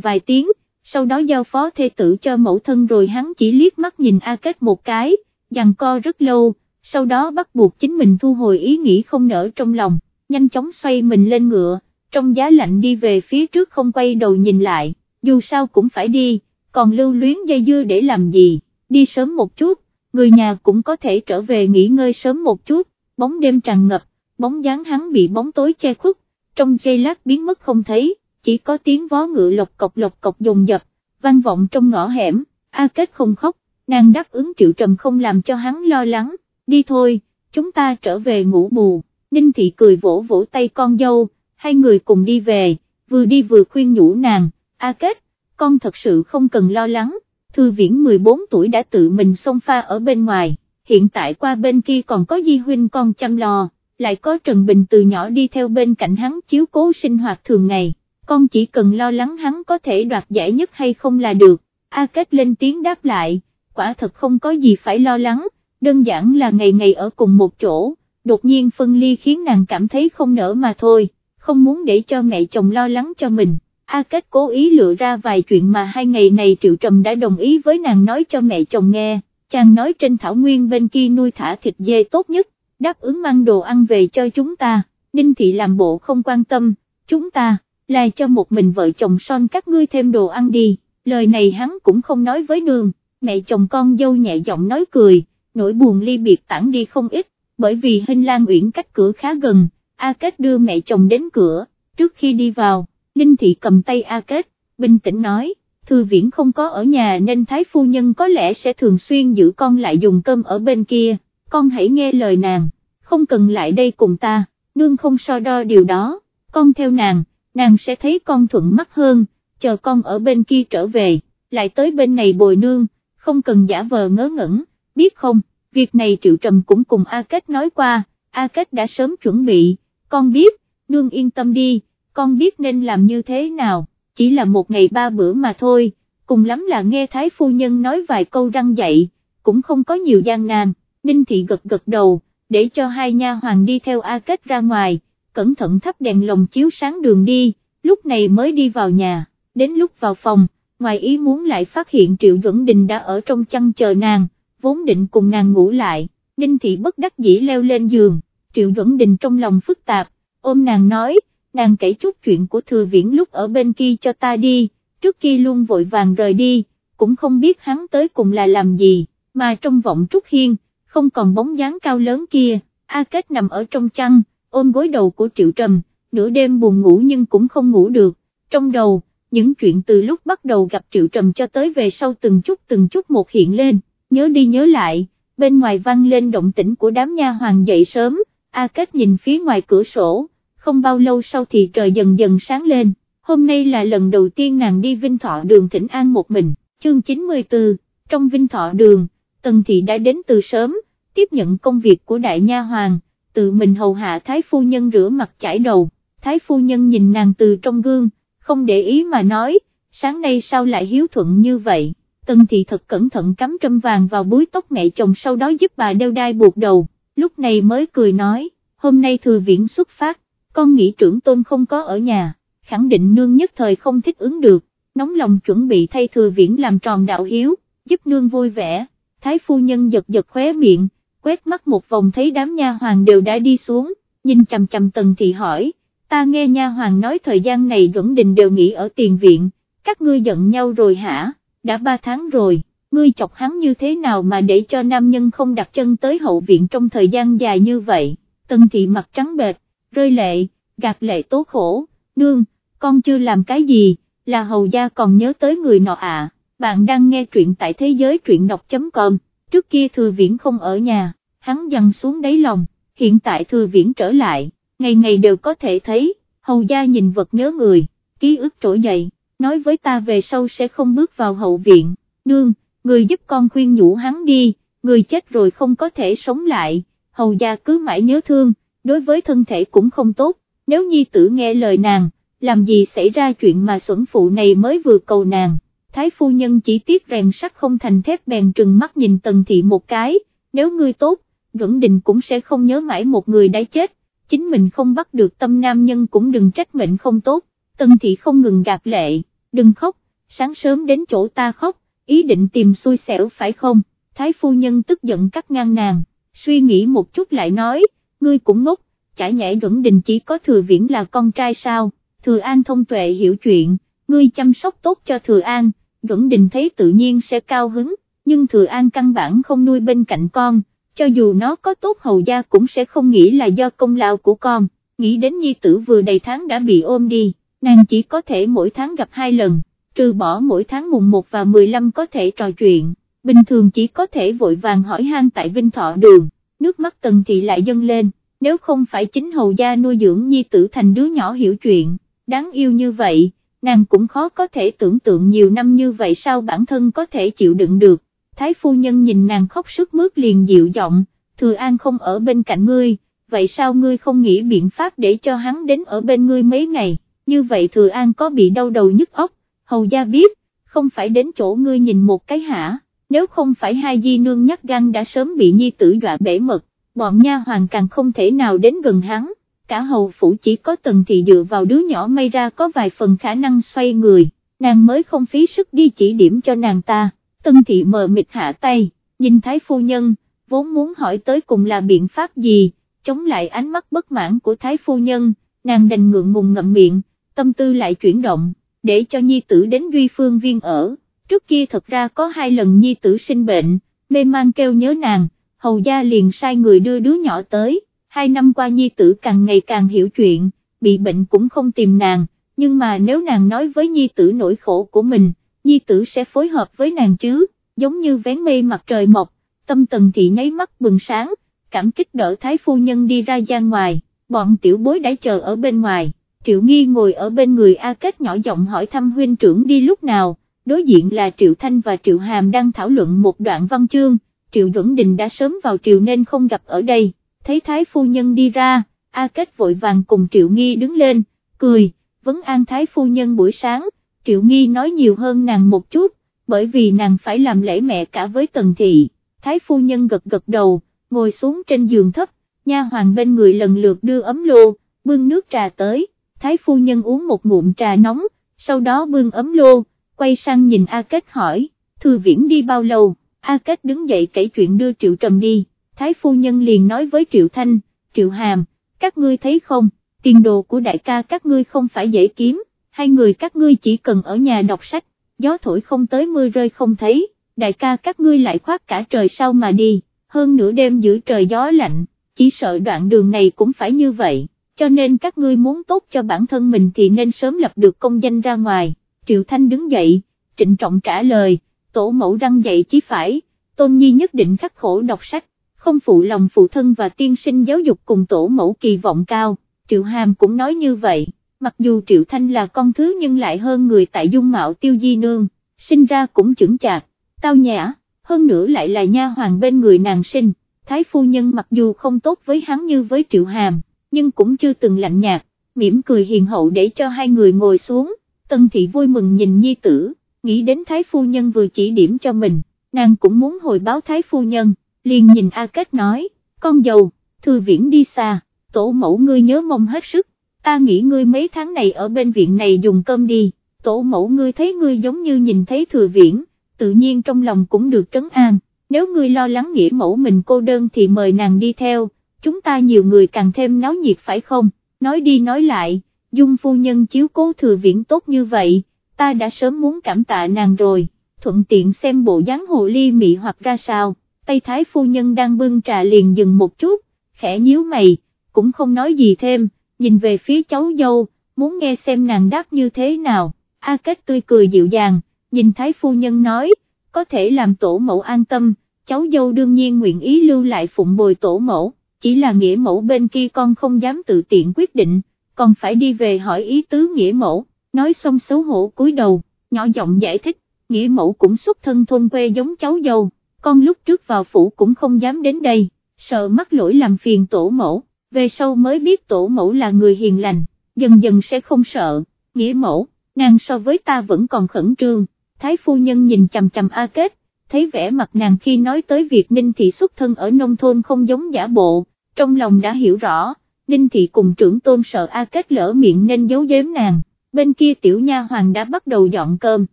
vài tiếng, sau đó giao phó thê tử cho mẫu thân rồi hắn chỉ liếc mắt nhìn A Kết một cái, dằn co rất lâu, sau đó bắt buộc chính mình thu hồi ý nghĩ không nở trong lòng, nhanh chóng xoay mình lên ngựa, trong giá lạnh đi về phía trước không quay đầu nhìn lại, dù sao cũng phải đi, còn lưu luyến dây dưa để làm gì, đi sớm một chút, người nhà cũng có thể trở về nghỉ ngơi sớm một chút, bóng đêm tràn ngập, bóng dáng hắn bị bóng tối che khuất, trong giây lát biến mất không thấy, chỉ có tiếng vó ngựa lộc cọc lộc cọc dồn dập, vang vọng trong ngõ hẻm, A Kết không khóc, nàng đáp ứng triệu trầm không làm cho hắn lo lắng, đi thôi, chúng ta trở về ngủ bù, Ninh Thị cười vỗ vỗ tay con dâu, hai người cùng đi về, vừa đi vừa khuyên nhủ nàng, A Kết, con thật sự không cần lo lắng, thư viễn 14 tuổi đã tự mình xông pha ở bên ngoài, hiện tại qua bên kia còn có Di Huynh con chăm lo, lại có Trần Bình từ nhỏ đi theo bên cạnh hắn chiếu cố sinh hoạt thường ngày, con chỉ cần lo lắng hắn có thể đoạt giải nhất hay không là được, A Kết lên tiếng đáp lại, quả thật không có gì phải lo lắng, đơn giản là ngày ngày ở cùng một chỗ, đột nhiên phân ly khiến nàng cảm thấy không nỡ mà thôi, không muốn để cho mẹ chồng lo lắng cho mình. A Kết cố ý lựa ra vài chuyện mà hai ngày này Triệu Trầm đã đồng ý với nàng nói cho mẹ chồng nghe, chàng nói trên thảo nguyên bên kia nuôi thả thịt dê tốt nhất, đáp ứng mang đồ ăn về cho chúng ta, Ninh Thị làm bộ không quan tâm, chúng ta, là cho một mình vợ chồng son các ngươi thêm đồ ăn đi, lời này hắn cũng không nói với nương, mẹ chồng con dâu nhẹ giọng nói cười, nỗi buồn ly biệt tản đi không ít, bởi vì hình lan uyển cách cửa khá gần, A Kết đưa mẹ chồng đến cửa, trước khi đi vào, Ninh Thị cầm tay A Kết, bình tĩnh nói, thư viễn không có ở nhà nên Thái Phu Nhân có lẽ sẽ thường xuyên giữ con lại dùng cơm ở bên kia, con hãy nghe lời nàng, không cần lại đây cùng ta, nương không so đo điều đó, con theo nàng, nàng sẽ thấy con thuận mắt hơn, chờ con ở bên kia trở về, lại tới bên này bồi nương, không cần giả vờ ngớ ngẩn, biết không, việc này Triệu Trầm cũng cùng A Kết nói qua, A Kết đã sớm chuẩn bị, con biết, nương yên tâm đi, con biết nên làm như thế nào, chỉ là một ngày ba bữa mà thôi, cùng lắm là nghe Thái Phu Nhân nói vài câu răng dạy, cũng không có nhiều gian nan, Ninh Thị gật gật đầu, để cho hai nha hoàng đi theo A Kết ra ngoài, cẩn thận thắp đèn lồng chiếu sáng đường đi, lúc này mới đi vào nhà, đến lúc vào phòng, ngoài ý muốn lại phát hiện Triệu Duẩn Đình đã ở trong chăn chờ nàng, vốn định cùng nàng ngủ lại, Ninh Thị bất đắc dĩ leo lên giường, Triệu Duẩn Đình trong lòng phức tạp, ôm nàng nói, nàng kể chút chuyện của thừa viễn lúc ở bên kia cho ta đi, trước kia luôn vội vàng rời đi, cũng không biết hắn tới cùng là làm gì, mà trong vọng Trúc Hiên, không còn bóng dáng cao lớn kia, A Kết nằm ở trong chăn, ôm gối đầu của Triệu Trầm, nửa đêm buồn ngủ nhưng cũng không ngủ được, trong đầu, những chuyện từ lúc bắt đầu gặp Triệu Trầm cho tới về sau từng chút từng chút một hiện lên, nhớ đi nhớ lại, bên ngoài vang lên động tĩnh của đám nha hoàng dậy sớm, A Kết nhìn phía ngoài cửa sổ, không bao lâu sau thì trời dần dần sáng lên, hôm nay là lần đầu tiên nàng đi Vinh Thọ đường Thịnh An một mình, chương 94, trong Vinh Thọ đường, Tần Thị đã đến từ sớm, tiếp nhận công việc của đại nha hoàng, tự mình hầu hạ Thái Phu Nhân rửa mặt chải đầu, Thái Phu Nhân nhìn nàng từ trong gương, không để ý mà nói, sáng nay sao lại hiếu thuận như vậy, Tần Thị thật cẩn thận cắm trâm vàng vào búi tóc mẹ chồng sau đó giúp bà đeo đai buộc đầu, lúc này mới cười nói, hôm nay thừa viễn xuất phát, con nghĩ trưởng tôn không có ở nhà, khẳng định nương nhất thời không thích ứng được, nóng lòng chuẩn bị thay thừa viễn làm tròn đạo hiếu, giúp nương vui vẻ, thái phu nhân giật giật khóe miệng, quét mắt một vòng thấy đám nha hoàng đều đã đi xuống, nhìn chầm chầm tần thị hỏi, ta nghe nha hoàng nói thời gian này Duẩn Đình đều nghỉ ở tiền viện, các ngươi giận nhau rồi hả, đã ba tháng rồi, ngươi chọc hắn như thế nào mà để cho nam nhân không đặt chân tới hậu viện trong thời gian dài như vậy, tần thị mặt trắng bệch, rơi lệ, gạt lệ tố khổ, nương, con chưa làm cái gì, là hầu gia còn nhớ tới người nọ à, bạn đang nghe truyện tại thế giới truyện đọc.com, trước kia thừa viễn không ở nhà, hắn dằn xuống đáy lòng, hiện tại thừa viễn trở lại, ngày ngày đều có thể thấy, hầu gia nhìn vật nhớ người, ký ức trỗi dậy, nói với ta về sau sẽ không bước vào hậu viện, nương, người giúp con khuyên nhủ hắn đi, người chết rồi không có thể sống lại, hầu gia cứ mãi nhớ thương, đối với thân thể cũng không tốt, nếu nhi tử nghe lời nàng, làm gì xảy ra chuyện mà xuẩn phụ này mới vừa cầu nàng, thái phu nhân chỉ tiếc rèn sắt không thành thép bèn trừng mắt nhìn tần thị một cái, nếu ngươi tốt, Duẩn Đình cũng sẽ không nhớ mãi một người đã chết, chính mình không bắt được tâm nam nhân cũng đừng trách mệnh không tốt, Tần thị không ngừng gạt lệ, đừng khóc, sáng sớm đến chỗ ta khóc, ý định tìm xui xẻo phải không, thái phu nhân tức giận cắt ngang nàng, suy nghĩ một chút lại nói, ngươi cũng ngốc, chả nhẽ duẩn đình chỉ có thừa viễn là con trai sao, thừa an thông tuệ hiểu chuyện, ngươi chăm sóc tốt cho thừa an, duẩn đình thấy tự nhiên sẽ cao hứng, nhưng thừa an căn bản không nuôi bên cạnh con, cho dù nó có tốt hầu gia cũng sẽ không nghĩ là do công lao của con, nghĩ đến nhi tử vừa đầy tháng đã bị ôm đi, nàng chỉ có thể mỗi tháng gặp hai lần, trừ bỏ mỗi tháng mùng 1 và 15 có thể trò chuyện, bình thường chỉ có thể vội vàng hỏi han tại Vinh Thọ Đường, nước mắt tần thị lại dâng lên, nếu không phải chính hầu gia nuôi dưỡng nhi tử thành đứa nhỏ hiểu chuyện, đáng yêu như vậy, nàng cũng khó có thể tưởng tượng nhiều năm như vậy sao bản thân có thể chịu đựng được. Thái phu nhân nhìn nàng khóc sức mướt liền dịu giọng, thừa an không ở bên cạnh ngươi, vậy sao ngươi không nghĩ biện pháp để cho hắn đến ở bên ngươi mấy ngày, như vậy thừa an có bị đau đầu nhức óc, hầu gia biết, không phải đến chỗ ngươi nhìn một cái hả, nếu không phải hai di nương nhắc gan đã sớm bị nhi tử dọa bể mật, bọn nha hoàn càng không thể nào đến gần hắn, cả hầu phủ chỉ có tần thị dựa vào đứa nhỏ may ra có vài phần khả năng xoay người, nàng mới không phí sức đi chỉ điểm cho nàng ta. Tân thị mờ mịt hạ tay, nhìn thái phu nhân, vốn muốn hỏi tới cùng là biện pháp gì, chống lại ánh mắt bất mãn của thái phu nhân, nàng đành ngượng ngùng ngậm miệng, tâm tư lại chuyển động, để cho nhi tử đến duy phương viên ở, trước kia thật ra có hai lần nhi tử sinh bệnh, mê man kêu nhớ nàng, hầu gia liền sai người đưa đứa nhỏ tới, hai năm qua nhi tử càng ngày càng hiểu chuyện, bị bệnh cũng không tìm nàng, nhưng mà nếu nàng nói với nhi tử nỗi khổ của mình, nhi tử sẽ phối hợp với nàng chứ, giống như vén mây mặt trời mọc, tâm tần thị nháy mắt bừng sáng, cảm kích đỡ thái phu nhân đi ra gian ngoài, bọn tiểu bối đã chờ ở bên ngoài, triệu nghi ngồi ở bên người A Kết nhỏ giọng hỏi thăm huynh trưởng đi lúc nào, đối diện là triệu thanh và triệu hàm đang thảo luận một đoạn văn chương, triệu duẩn đình đã sớm vào triều nên không gặp ở đây, thấy thái phu nhân đi ra, A Kết vội vàng cùng triệu nghi đứng lên, cười, vấn an thái phu nhân buổi sáng, Triệu Nghi nói nhiều hơn nàng một chút, bởi vì nàng phải làm lễ mẹ cả với Tần Thị, Thái Phu Nhân gật gật đầu, ngồi xuống trên giường thấp, nha hoàng bên người lần lượt đưa ấm lô, bưng nước trà tới, Thái Phu Nhân uống một ngụm trà nóng, sau đó bưng ấm lô, quay sang nhìn A Kết hỏi, Thư Viễn đi bao lâu, A Kết đứng dậy kể chuyện đưa Triệu Trầm đi, Thái Phu Nhân liền nói với Triệu Thanh, Triệu Hàm, các ngươi thấy không, tiền đồ của đại ca các ngươi không phải dễ kiếm hai người các ngươi chỉ cần ở nhà đọc sách, gió thổi không tới mưa rơi không thấy, đại ca các ngươi lại khoác cả trời sau mà đi, hơn nửa đêm giữa trời gió lạnh, chỉ sợ đoạn đường này cũng phải như vậy, cho nên các ngươi muốn tốt cho bản thân mình thì nên sớm lập được công danh ra ngoài, Triệu Thanh đứng dậy, trịnh trọng trả lời, tổ mẫu răng dậy chí phải, Tôn Nhi nhất định khắc khổ đọc sách, không phụ lòng phụ thân và tiên sinh giáo dục cùng tổ mẫu kỳ vọng cao, Triệu Hàm cũng nói như vậy mặc dù Triệu Thanh là con thứ nhưng lại hơn người tại dung mạo tiêu di nương, sinh ra cũng chững chạc, tao nhã, hơn nữa lại là nha hoàng bên người nàng sinh, thái phu nhân mặc dù không tốt với hắn như với Triệu Hàm, nhưng cũng chưa từng lạnh nhạt, mỉm cười hiền hậu để cho hai người ngồi xuống, Tân Thị vui mừng nhìn nhi tử, nghĩ đến thái phu nhân vừa chỉ điểm cho mình, nàng cũng muốn hồi báo thái phu nhân, liền nhìn A Kết nói, con dâu, thư viễn đi xa, tổ mẫu ngươi nhớ mong hết sức, ta nghĩ ngươi mấy tháng này ở bên viện này dùng cơm đi, tổ mẫu ngươi thấy ngươi giống như nhìn thấy thừa viễn, tự nhiên trong lòng cũng được trấn an, nếu ngươi lo lắng nghĩa mẫu mình cô đơn thì mời nàng đi theo, chúng ta nhiều người càng thêm náo nhiệt phải không, nói đi nói lại, dung phu nhân chiếu cố thừa viễn tốt như vậy, ta đã sớm muốn cảm tạ nàng rồi, thuận tiện xem bộ dáng hồ ly mị hoặc ra sao, Tây Thái phu nhân đang bưng trà liền dừng một chút, khẽ nhíu mày, cũng không nói gì thêm nhìn về phía cháu dâu, muốn nghe xem nàng đáp như thế nào, A Kết tươi cười dịu dàng, nhìn Thái Phu Nhân nói, có thể làm tổ mẫu an tâm, cháu dâu đương nhiên nguyện ý lưu lại phụng bồi tổ mẫu, chỉ là nghĩa mẫu bên kia con không dám tự tiện quyết định, còn phải đi về hỏi ý tứ nghĩa mẫu, nói xong xấu hổ cúi đầu, nhỏ giọng giải thích, nghĩa mẫu cũng xuất thân thôn quê giống cháu dâu, con lúc trước vào phủ cũng không dám đến đây, sợ mắc lỗi làm phiền tổ mẫu về sau mới biết tổ mẫu là người hiền lành, dần dần sẽ không sợ, nghĩa mẫu, nàng so với ta vẫn còn khẩn trương, thái phu nhân nhìn chằm chằm A Kết, thấy vẻ mặt nàng khi nói tới việc Ninh Thị xuất thân ở nông thôn không giống giả bộ, trong lòng đã hiểu rõ, Ninh Thị cùng trưởng tôn sợ A Kết lỡ miệng nên giấu giếm nàng, bên kia tiểu nha hoàng đã bắt đầu dọn cơm,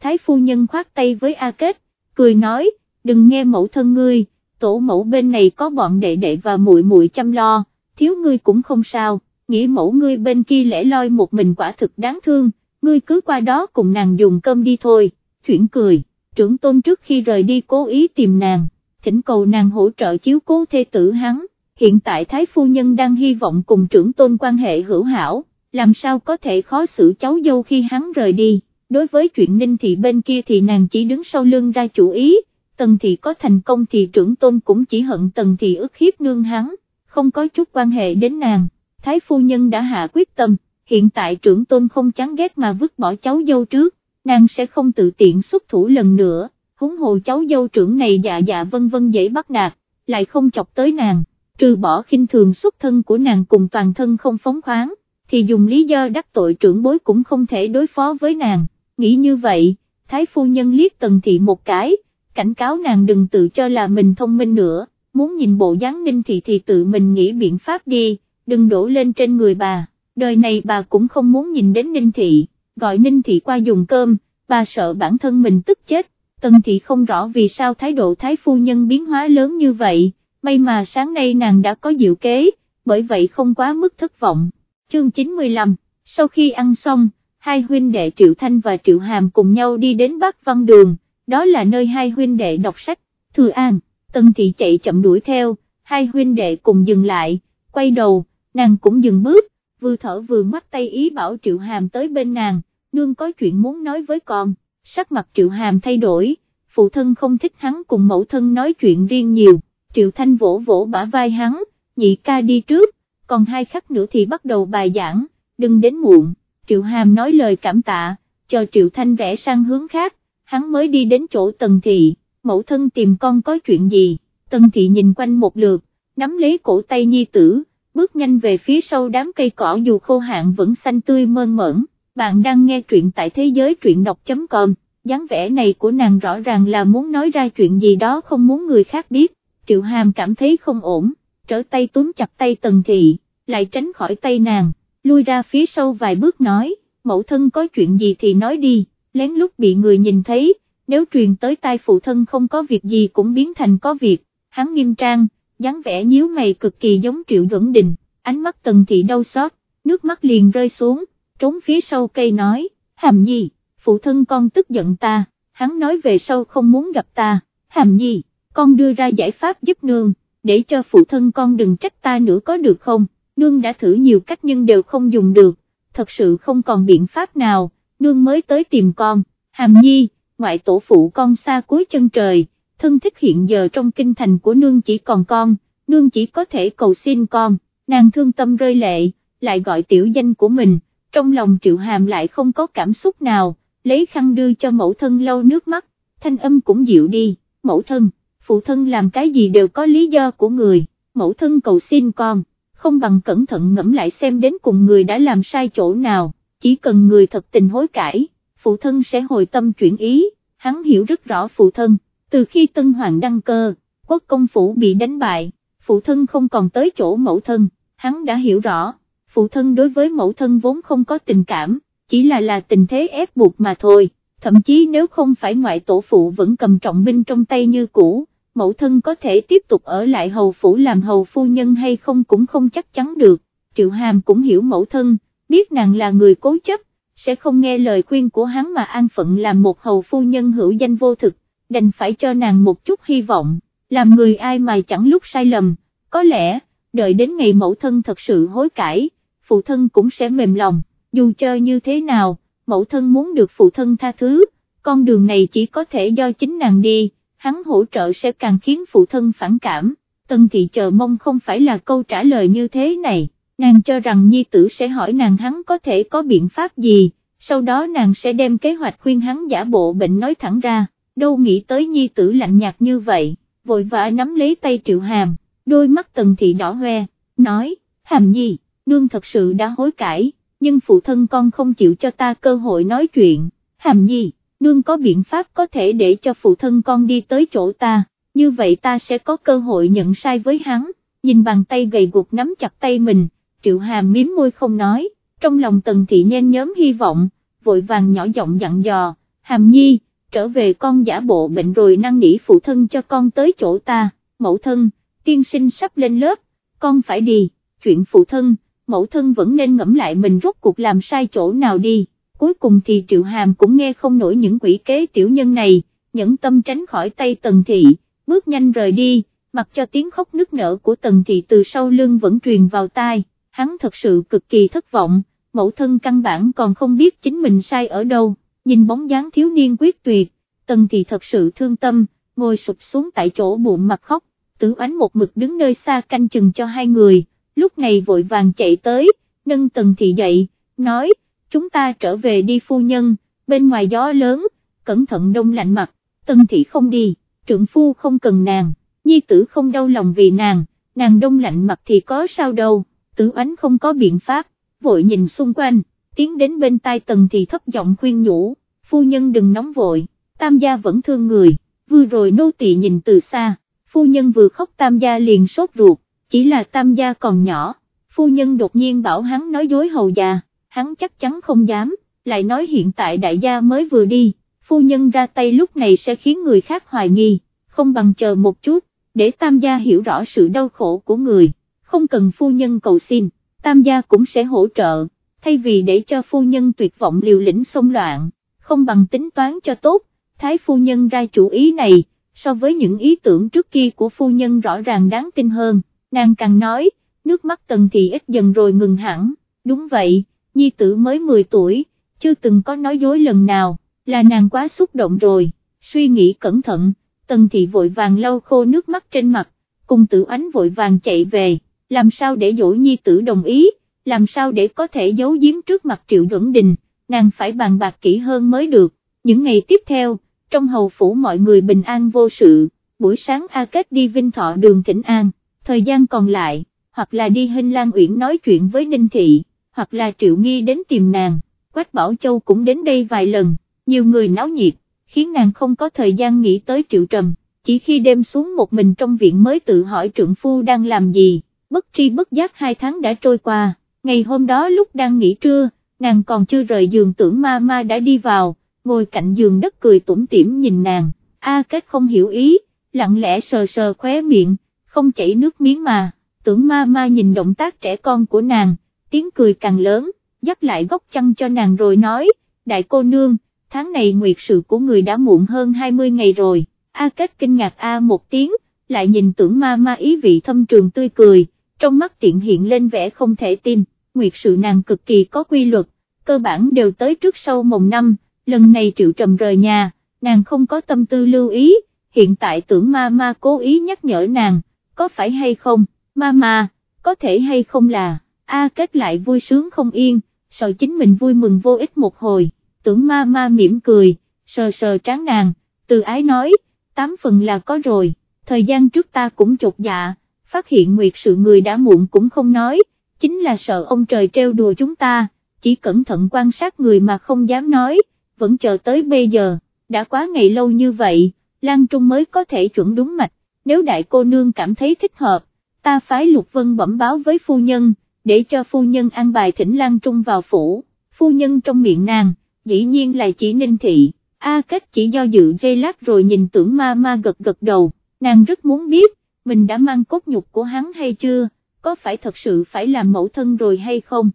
thái phu nhân khoát tay với A Kết, cười nói, đừng nghe mẫu thân ngươi, tổ mẫu bên này có bọn đệ đệ và muội muội chăm lo, thiếu ngươi cũng không sao, nghĩ mẫu ngươi bên kia lẻ loi một mình quả thực đáng thương, ngươi cứ qua đó cùng nàng dùng cơm đi thôi, chuyển cười, trưởng tôn trước khi rời đi cố ý tìm nàng, thỉnh cầu nàng hỗ trợ chiếu cố thê tử hắn, hiện tại Thái Phu Nhân đang hy vọng cùng trưởng tôn quan hệ hữu hảo, làm sao có thể khó xử cháu dâu khi hắn rời đi, đối với chuyện ninh thị bên kia thì nàng chỉ đứng sau lưng ra chủ ý, tần thị có thành công thì trưởng tôn cũng chỉ hận tần thị ức hiếp nương hắn, không có chút quan hệ đến nàng, Thái Phu Nhân đã hạ quyết tâm, hiện tại trưởng tôn không chán ghét mà vứt bỏ cháu dâu trước, nàng sẽ không tự tiện xuất thủ lần nữa, huống hồ cháu dâu trưởng này dạ dạ vân vân dễ bắt nạt, lại không chọc tới nàng, trừ bỏ khinh thường xuất thân của nàng cùng toàn thân không phóng khoáng, thì dùng lý do đắc tội trưởng bối cũng không thể đối phó với nàng, nghĩ như vậy, Thái Phu Nhân liếc Tần Thị một cái, cảnh cáo nàng đừng tự cho là mình thông minh nữa, muốn nhìn bộ dáng ninh thị thì tự mình nghĩ biện pháp đi, đừng đổ lên trên người bà, đời này bà cũng không muốn nhìn đến ninh thị, gọi ninh thị qua dùng cơm, bà sợ bản thân mình tức chết, tần thị không rõ vì sao thái độ thái phu nhân biến hóa lớn như vậy, may mà sáng nay nàng đã có diệu kế, bởi vậy không quá mức thất vọng. Chương 95, sau khi ăn xong, hai huynh đệ Triệu Thanh và Triệu Hàm cùng nhau đi đến Bắc Văn Đường, đó là nơi hai huynh đệ đọc sách, Thừa An, Tân Thị chạy chậm đuổi theo, hai huynh đệ cùng dừng lại, quay đầu, nàng cũng dừng bước, vừa thở vừa mắt tay ý bảo Triệu Hàm tới bên nàng, nương có chuyện muốn nói với con, sắc mặt Triệu Hàm thay đổi, phụ thân không thích hắn cùng mẫu thân nói chuyện riêng nhiều, Triệu Thanh vỗ vỗ bả vai hắn, nhị ca đi trước, còn hai khắc nữa thì bắt đầu bài giảng, đừng đến muộn, Triệu Hàm nói lời cảm tạ, chờ Triệu Thanh rẽ sang hướng khác, hắn mới đi đến chỗ Tần Thị, mẫu thân tìm con có chuyện gì, Tần Thị nhìn quanh một lượt, nắm lấy cổ tay nhi tử, bước nhanh về phía sau đám cây cỏ dù khô hạn vẫn xanh tươi mơn mởn, bạn đang nghe truyện tại thế giới truyện đọc.com, dáng vẻ này của nàng rõ ràng là muốn nói ra chuyện gì đó không muốn người khác biết, Triệu Hàm cảm thấy không ổn, trở tay túm chặt tay Tần Thị, lại tránh khỏi tay nàng, lui ra phía sau vài bước nói, mẫu thân có chuyện gì thì nói đi, lén lút bị người nhìn thấy, nếu truyền tới tai phụ thân không có việc gì cũng biến thành có việc, hắn nghiêm trang, dáng vẻ nhíu mày cực kỳ giống Triệu Duẩn Đình, ánh mắt Tần Thị đau xót, nước mắt liền rơi xuống, trốn phía sau cây nói, hàm nhi, phụ thân con tức giận ta, hắn nói về sau không muốn gặp ta, hàm nhi, con đưa ra giải pháp giúp nương, để cho phụ thân con đừng trách ta nữa có được không, nương đã thử nhiều cách nhưng đều không dùng được, thật sự không còn biện pháp nào, nương mới tới tìm con, hàm nhi, ngoại tổ phụ con xa cuối chân trời, thân thích hiện giờ trong kinh thành của nương chỉ còn con, nương chỉ có thể cầu xin con, nàng thương tâm rơi lệ, lại gọi tiểu danh của mình, trong lòng triệu hàm lại không có cảm xúc nào, lấy khăn đưa cho mẫu thân lau nước mắt, thanh âm cũng dịu đi, mẫu thân, phụ thân làm cái gì đều có lý do của người, mẫu thân cầu xin con, không bằng cẩn thận ngẫm lại xem đến cùng người đã làm sai chỗ nào, chỉ cần người thật tình hối cải, phụ thân sẽ hồi tâm chuyển ý, hắn hiểu rất rõ phụ thân, từ khi Tân Hoàng đăng cơ, quốc công phủ bị đánh bại, phụ thân không còn tới chỗ mẫu thân, hắn đã hiểu rõ, phụ thân đối với mẫu thân vốn không có tình cảm, chỉ là là tình thế ép buộc mà thôi, thậm chí nếu không phải ngoại tổ phụ vẫn cầm trọng binh trong tay như cũ, mẫu thân có thể tiếp tục ở lại hầu phủ làm hầu phu nhân hay không cũng không chắc chắn được, Triệu Hàm cũng hiểu mẫu thân, biết nàng là người cố chấp, sẽ không nghe lời khuyên của hắn mà an phận làm một hầu phu nhân hữu danh vô thực, đành phải cho nàng một chút hy vọng, làm người ai mà chẳng lúc sai lầm, có lẽ, đợi đến ngày mẫu thân thật sự hối cải, phụ thân cũng sẽ mềm lòng, dù cho như thế nào, mẫu thân muốn được phụ thân tha thứ, con đường này chỉ có thể do chính nàng đi, hắn hỗ trợ sẽ càng khiến phụ thân phản cảm, tân thị chờ mong không phải là câu trả lời như thế này, nàng cho rằng nhi tử sẽ hỏi nàng hắn có thể có biện pháp gì, sau đó nàng sẽ đem kế hoạch khuyên hắn giả bộ bệnh nói thẳng ra, đâu nghĩ tới nhi tử lạnh nhạt như vậy, vội vã nắm lấy tay triệu hàm, đôi mắt tần thị đỏ hoe, nói, hàm nhi, nương thật sự đã hối cải, nhưng phụ thân con không chịu cho ta cơ hội nói chuyện, hàm nhi, nương có biện pháp có thể để cho phụ thân con đi tới chỗ ta, như vậy ta sẽ có cơ hội nhận sai với hắn, nhìn bàn tay gầy guộc nắm chặt tay mình, triệu hàm miếm môi không nói, trong lòng tần thị nhen nhóm hy vọng, vội vàng nhỏ giọng dặn dò, hàm nhi, trở về con giả bộ bệnh rồi năn nỉ phụ thân cho con tới chỗ ta, mẫu thân, tiên sinh sắp lên lớp, con phải đi, chuyện phụ thân, mẫu thân vẫn nên ngẫm lại mình rốt cuộc làm sai chỗ nào đi, cuối cùng thì triệu hàm cũng nghe không nổi những quỷ kế tiểu nhân này, nhẫn tâm tránh khỏi tay tần thị, bước nhanh rời đi, mặc cho tiếng khóc nức nở của tần thị từ sau lưng vẫn truyền vào tai, hắn thật sự cực kỳ thất vọng, mẫu thân căn bản còn không biết chính mình sai ở đâu, nhìn bóng dáng thiếu niên quyết tuyệt, tần thị thật sự thương tâm, ngồi sụp xuống tại chỗ bụng mặt khóc, tử ánh một mực đứng nơi xa canh chừng cho hai người, lúc này vội vàng chạy tới, nâng tần thị dậy, nói, chúng ta trở về đi phu nhân, bên ngoài gió lớn, cẩn thận đông lạnh mặt, tần thị không đi, trượng phu không cần nàng, nhi tử không đau lòng vì nàng, nàng đông lạnh mặt thì có sao đâu, tử ánh không có biện pháp, vội nhìn xung quanh, tiến đến bên tai tần thị thấp giọng khuyên nhủ, phu nhân đừng nóng vội, tam gia vẫn thương người, vừa rồi nô tỳ nhìn từ xa, phu nhân vừa khóc tam gia liền sốt ruột, chỉ là tam gia còn nhỏ, phu nhân đột nhiên bảo hắn nói dối hầu già, hắn chắc chắn không dám, lại nói hiện tại đại gia mới vừa đi, phu nhân ra tay lúc này sẽ khiến người khác hoài nghi, không bằng chờ một chút, để tam gia hiểu rõ sự đau khổ của người, không cần phu nhân cầu xin, tam gia cũng sẽ hỗ trợ, thay vì để cho phu nhân tuyệt vọng liều lĩnh xông loạn, không bằng tính toán cho tốt, thái phu nhân ra chủ ý này, so với những ý tưởng trước kia của phu nhân rõ ràng đáng tin hơn, nàng càng nói, nước mắt tần thì ít dần rồi ngừng hẳn, đúng vậy, nhi tử mới 10 tuổi, chưa từng có nói dối lần nào, là nàng quá xúc động rồi, suy nghĩ cẩn thận, tần thị vội vàng lau khô nước mắt trên mặt, cùng tử ánh vội vàng chạy về, làm sao để dỗ nhi tử đồng ý, làm sao để có thể giấu giếm trước mặt triệu duẩn đình, nàng phải bàn bạc kỹ hơn mới được, những ngày tiếp theo, trong hầu phủ mọi người bình an vô sự, buổi sáng A Kết đi Vinh Thọ đường Thịnh An, thời gian còn lại, hoặc là đi Hinh Lan Uyển nói chuyện với Ninh Thị, hoặc là Triệu Nghi đến tìm nàng, Quách Bảo Châu cũng đến đây vài lần, nhiều người náo nhiệt, khiến nàng không có thời gian nghĩ tới Triệu Trầm, chỉ khi đêm xuống một mình trong viện mới tự hỏi trượng phu đang làm gì, bất tri bất giác hai tháng đã trôi qua, ngày hôm đó lúc đang nghỉ trưa, nàng còn chưa rời giường tưởng ma ma đã đi vào, ngồi cạnh giường đất cười tủm tỉm nhìn nàng, A Kết không hiểu ý, lặng lẽ sờ sờ khóe miệng, không chảy nước miếng mà, tưởng ma ma nhìn động tác trẻ con của nàng, tiếng cười càng lớn, dắt lại góc chăn cho nàng rồi nói, đại cô nương, tháng này nguyệt sự của người đã muộn hơn 20 ngày rồi, A Kết kinh ngạc A một tiếng, lại nhìn tưởng ma ma ý vị thâm trường tươi cười, trong mắt tiện hiện lên vẻ không thể tin, nguyệt sự nàng cực kỳ có quy luật, cơ bản đều tới trước sau mồng năm, lần này triệu trầm rời nhà, nàng không có tâm tư lưu ý, hiện tại tưởng ma ma cố ý nhắc nhở nàng, có phải hay không, ma ma, có thể hay không là, A kết lại vui sướng không yên, sợ chính mình vui mừng vô ích một hồi, tưởng ma ma mỉm cười, sờ sờ tráng nàng, từ ái nói, tám phần là có rồi, thời gian trước ta cũng chột dạ, phát hiện nguyệt sự người đã muộn cũng không nói, chính là sợ ông trời treo đùa chúng ta, chỉ cẩn thận quan sát người mà không dám nói, vẫn chờ tới bây giờ, đã quá ngày lâu như vậy, Lan Trung mới có thể chuẩn đúng mạch, nếu đại cô nương cảm thấy thích hợp, ta phái Lục Vân bẩm báo với phu nhân, để cho phu nhân an bài thỉnh Lan Trung vào phủ, phu nhân trong miệng nàng, dĩ nhiên là chỉ ninh thị, A Kết chỉ do dự dây lát rồi nhìn tưởng ma ma gật gật đầu, nàng rất muốn biết, mình đã mang cốt nhục của hắn hay chưa, có phải thật sự phải làm mẫu thân rồi hay không.